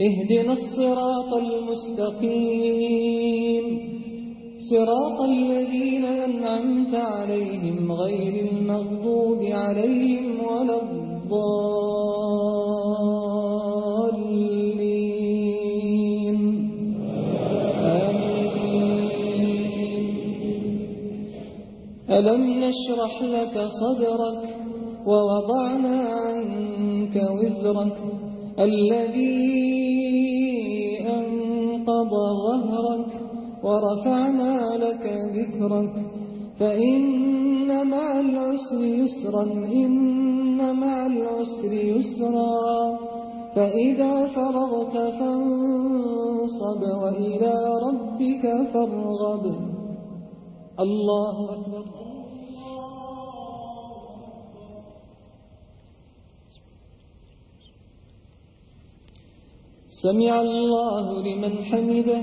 اهدنا الصراط المستقيم. صراط الذين أنعمت عليهم غير المغضوب عليهم ولا الضالين. آمين. ألم نشرح لك صدرك ووضعنا عنك وزرك الذي ورفعنا لك ذكرك فإن مع العسر يسرا إن مع العسر يسرا فإذا فرغت فانصب وإلى ربك فارغب. الله أكبر. سمع الله لمن حمده.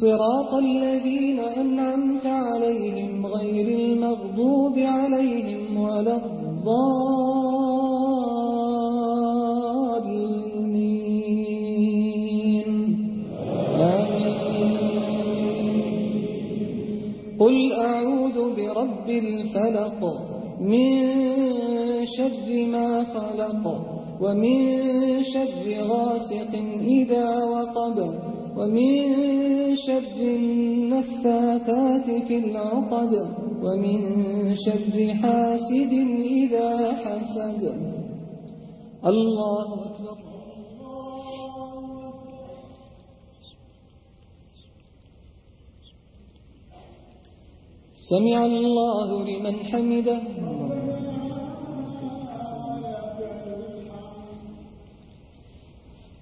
صراط الذين أنعمت عليهم غير المغضوب عليهم ولا الضالين. آمين. قل أعوذ برب الفلق من شر ما خلق ومن شر غاسق إذا وقب ومن شر النفاثات في العقد ومن شر حاسد إذا حسد. الله أكبر. سمع الله لمن حمده.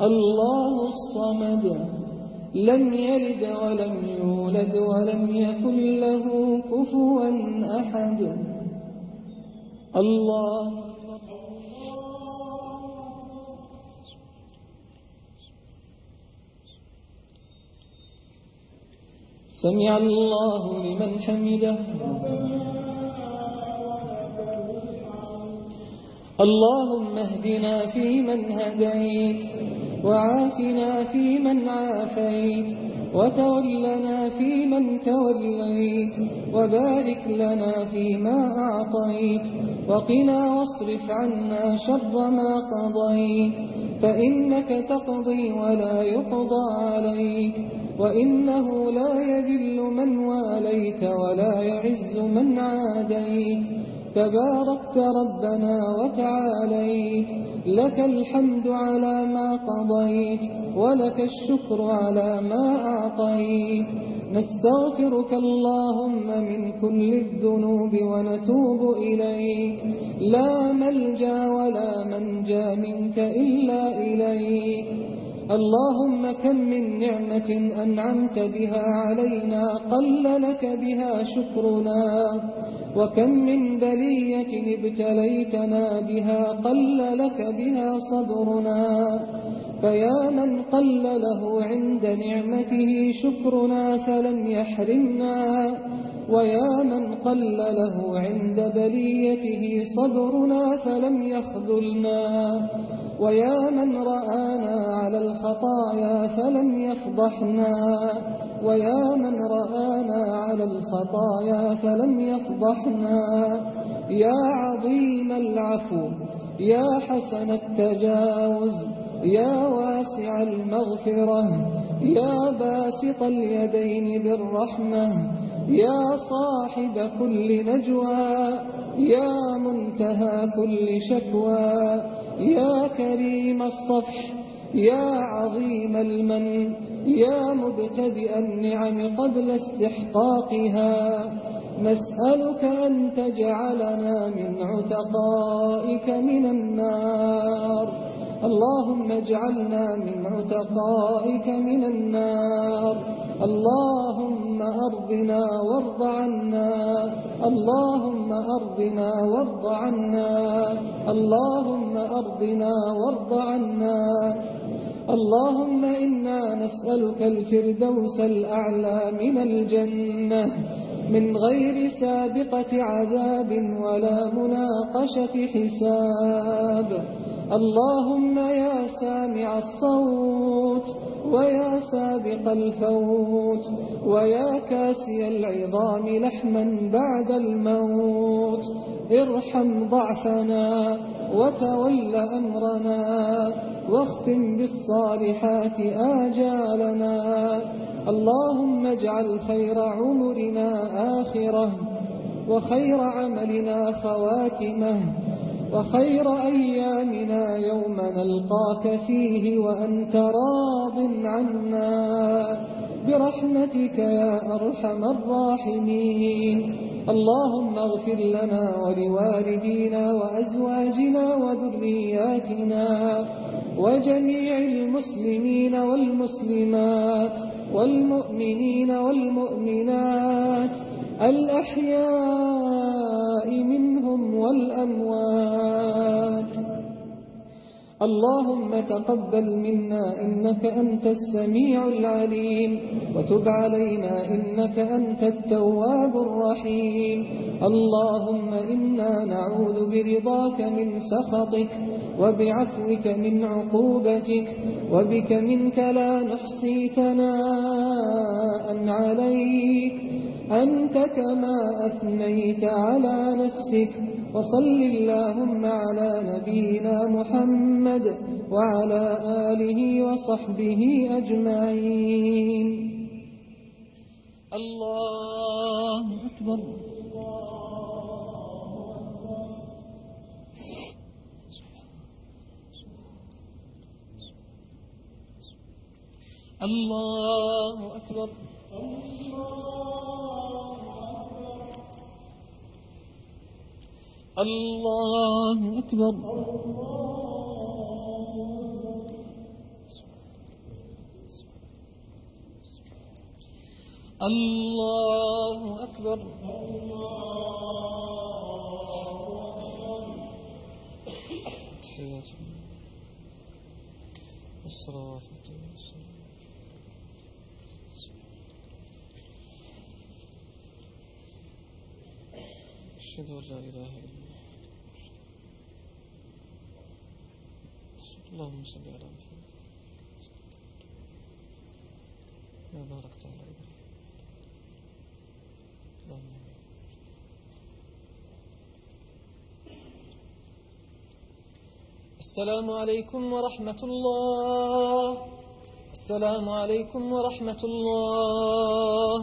الله الصمد لم يلد ولم يولد ولم يكن له كفوا أحد. الله سمع الله لمن حمده. اللهم اهدنا فيمن هديت. وعافنا في من عافيت وتولنا في من توليت وبارك لنا فيما أعطيت وقنا واصرف عنا شر ما قضيت فإنك تقضي ولا يقضى عليك وإنه لا يذل من واليت ولا يعز من عاديت. تباركت ربنا وتعاليت. لك الحمد على ما قضيت ولك الشكر على ما أعطيت. نستغفرك اللهم من كل الذنوب ونتوب إليك. لا ملجأ ولا منجأ منك إلا إليك. اللهم كم من نعمة أنعمت بها علينا قل لك بها شكرنا وكم من بلية ابتليتنا بها قل لك بها صبرنا فيا من قل له عند نعمته شكرنا فلم يحرمنا ويا من قل له عند بليته صبرنا فلم يخذلنا ويا من رآنا على الخطايا فلم يفضحنا ويا من رآنا على الخطايا فلم يفضحنا يا عظيم العفو يا حسن التجاوز يا واسع المغفرة يا باسط اليدين بالرحمة يا صاحب كل نجوى يا منتهى كل شكوى يا كريم الصفح يا عظيم المن يا مبتدئ النعم قبل استحقاقها. نسألك أن تجعلنا من عتقائك من النار. اللهم اجعلنا من عتقائك من النار. اللهم أرضنا وارض عنا. اللهم أرضنا وارض عنا. اللهم أرضنا وارض عنا. اللهم إنا نسألك الفردوس الأعلى من الجنة. من غير سابقة عذاب ولا مناقشة حساب. اللهم يا سامع الصوت ويا سابق الفوت ويا كاسي العظام لحما بعد الموت ارحم ضعفنا وتول أمرنا واختم بالصالحات آجالنا اللهم اجعل خير عمرنا آخرة وخير عملنا خواتمة وخير أيامنا يوم نلقاك فيه وأنت راض عنا. برحمتك يا أرحم الراحمين. اللهم اغفر لنا ولوالدينا وأزواجنا وذرياتنا وجميع المسلمين والمسلمات والمؤمنين والمؤمنات الأحياء من اللهم تقبل منا إنك أنت السميع العليم وتب علينا إنك أنت التواب الرحيم. اللهم إنا نعوذ برضاك من سخطك وبعفوك من عقوبتك وبك منك لا نحصي ثناء عليك. أنت كما أثنيت على نفسك وصل اللهم على نبينا محمد وعلى آله وصحبه أجمعين. الله أكبر. الله أكبر. الله أكبر اللہ اکبر۔ اللہ اکبر۔ السلام علیکم أشهد أن لا إله إلا الله اللهم صل على محمد وبارك على اللهم السلام عليكم ورحمة الله السلام عليكم ورحمة الله